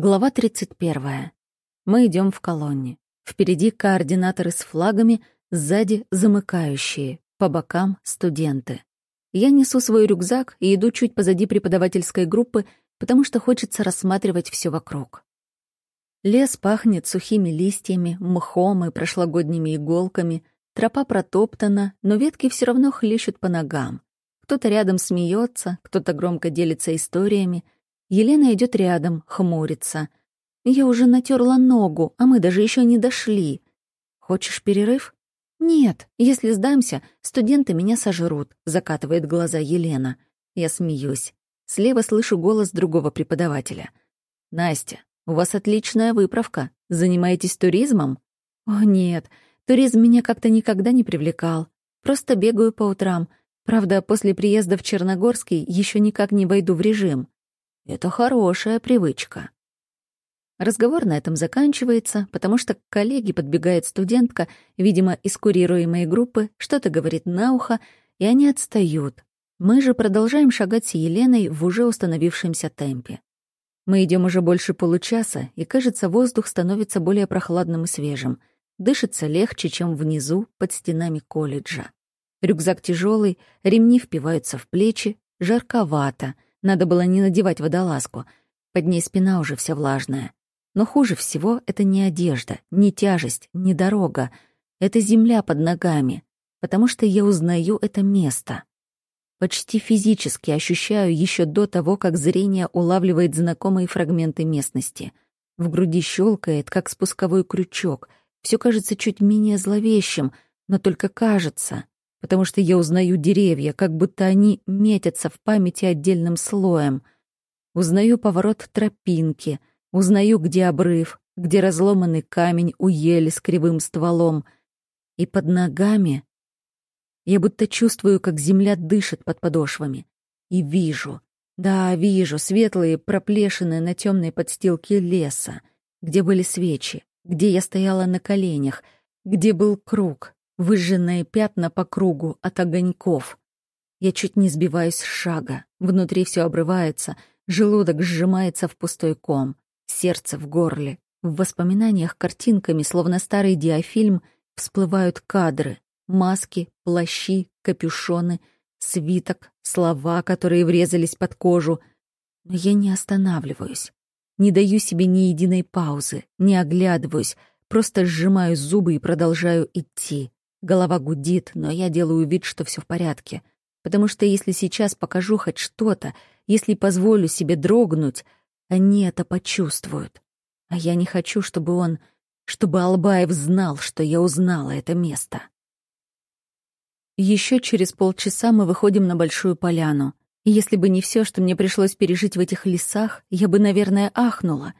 Глава 31. Мы идем в колонне. Впереди координаторы с флагами, сзади замыкающие, по бокам студенты. Я несу свой рюкзак и иду чуть позади преподавательской группы, потому что хочется рассматривать все вокруг. Лес пахнет сухими листьями, мхом и прошлогодними иголками, тропа протоптана, но ветки все равно хлещут по ногам. Кто-то рядом смеется, кто-то громко делится историями — Елена идет рядом, хмурится. Я уже натерла ногу, а мы даже еще не дошли. Хочешь перерыв? Нет, если сдамся, студенты меня сожрут, закатывает глаза Елена. Я смеюсь. Слева слышу голос другого преподавателя. Настя, у вас отличная выправка. Занимаетесь туризмом? О, нет, туризм меня как-то никогда не привлекал. Просто бегаю по утрам. Правда, после приезда в Черногорский еще никак не войду в режим. Это хорошая привычка. Разговор на этом заканчивается, потому что к коллеге подбегает студентка, видимо, из курируемой группы, что-то говорит на ухо, и они отстают. Мы же продолжаем шагать с Еленой в уже установившемся темпе. Мы идем уже больше получаса, и, кажется, воздух становится более прохладным и свежим. Дышится легче, чем внизу, под стенами колледжа. Рюкзак тяжелый, ремни впиваются в плечи, жарковато — надо было не надевать водолазку. Под ней спина уже вся влажная. Но хуже всего это не одежда, не тяжесть, не дорога. Это земля под ногами, потому что я узнаю это место. Почти физически ощущаю еще до того, как зрение улавливает знакомые фрагменты местности. В груди щелкает, как спусковой крючок. Все кажется чуть менее зловещим, но только кажется потому что я узнаю деревья, как будто они метятся в памяти отдельным слоем. Узнаю поворот тропинки, узнаю, где обрыв, где разломанный камень у ели с кривым стволом. И под ногами я будто чувствую, как земля дышит под подошвами. И вижу, да, вижу светлые проплешины на темной подстилке леса, где были свечи, где я стояла на коленях, где был круг, Выжженные пятна по кругу от огоньков. Я чуть не сбиваюсь с шага. Внутри все обрывается, желудок сжимается в пустой ком, сердце в горле. В воспоминаниях картинками, словно старый диафильм, всплывают кадры, маски, плащи, капюшоны, свиток, слова, которые врезались под кожу. Но я не останавливаюсь. Не даю себе ни единой паузы, не оглядываюсь, просто сжимаю зубы и продолжаю идти. Голова гудит, но я делаю вид, что все в порядке. Потому что если сейчас покажу хоть что-то, если позволю себе дрогнуть, они это почувствуют. А я не хочу, чтобы он... чтобы Албаев знал, что я узнала это место. Еще через полчаса мы выходим на большую поляну. Если бы не все, что мне пришлось пережить в этих лесах, я бы, наверное, ахнула.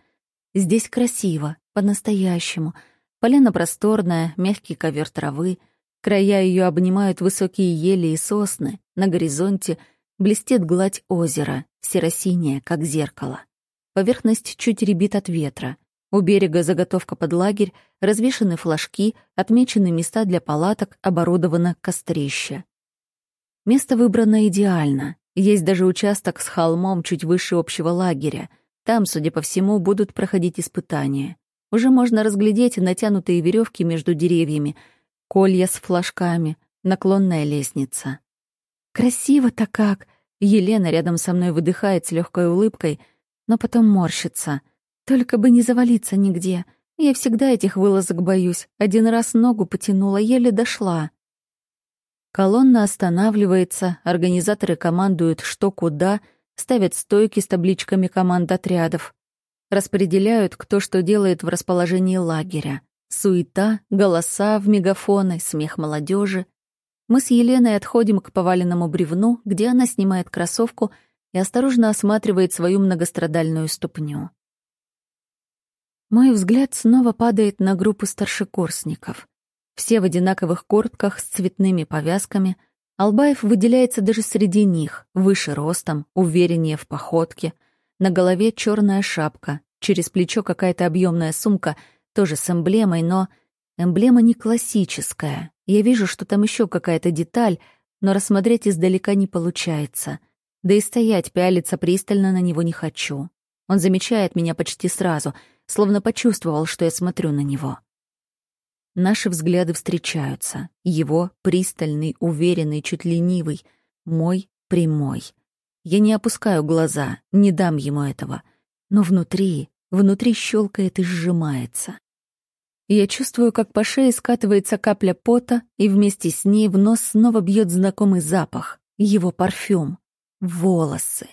Здесь красиво, по-настоящему. Поляна просторная, мягкий ковер травы, Края ее обнимают высокие ели и сосны, на горизонте блестит гладь озера, серо-синяя, как зеркало. Поверхность чуть ребит от ветра. У берега заготовка под лагерь, развешаны флажки, отмечены места для палаток, оборудовано кострище. Место выбрано идеально. Есть даже участок с холмом чуть выше общего лагеря. Там, судя по всему, будут проходить испытания. Уже можно разглядеть натянутые веревки между деревьями — колья с флажками, наклонная лестница. «Красиво-то как!» Елена рядом со мной выдыхает с легкой улыбкой, но потом морщится. «Только бы не завалиться нигде. Я всегда этих вылазок боюсь. Один раз ногу потянула, еле дошла». Колонна останавливается, организаторы командуют что куда, ставят стойки с табличками команд отрядов. Распределяют, кто что делает в расположении лагеря. Суета, голоса в мегафоны, смех молодежи. Мы с Еленой отходим к поваленному бревну, где она снимает кроссовку и осторожно осматривает свою многострадальную ступню. Мой взгляд снова падает на группу старшекурсников. Все в одинаковых куртках с цветными повязками. Албаев выделяется даже среди них, выше ростом, увереннее в походке. На голове черная шапка, через плечо какая-то объемная сумка — тоже с эмблемой, но эмблема не классическая. Я вижу, что там еще какая-то деталь, но рассмотреть издалека не получается. Да и стоять, пялиться пристально на него не хочу. Он замечает меня почти сразу, словно почувствовал, что я смотрю на него. Наши взгляды встречаются. Его пристальный, уверенный, чуть ленивый. Мой прямой. Я не опускаю глаза, не дам ему этого. Но внутри, внутри щелкает и сжимается. Я чувствую, как по шее скатывается капля пота, и вместе с ней в нос снова бьет знакомый запах. Его парфюм. Волосы.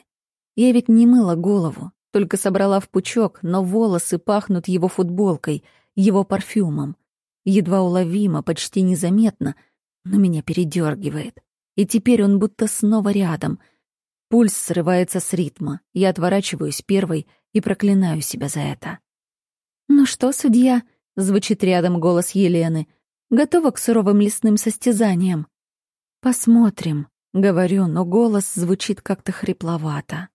Я ведь не мыла голову, только собрала в пучок, но волосы пахнут его футболкой, его парфюмом. Едва уловимо, почти незаметно, но меня передергивает. И теперь он будто снова рядом. Пульс срывается с ритма. Я отворачиваюсь первой и проклинаю себя за это. «Ну что, судья?» — звучит рядом голос Елены. «Готова к суровым лесным состязаниям?» «Посмотрим», — говорю, но голос звучит как-то хрипловато.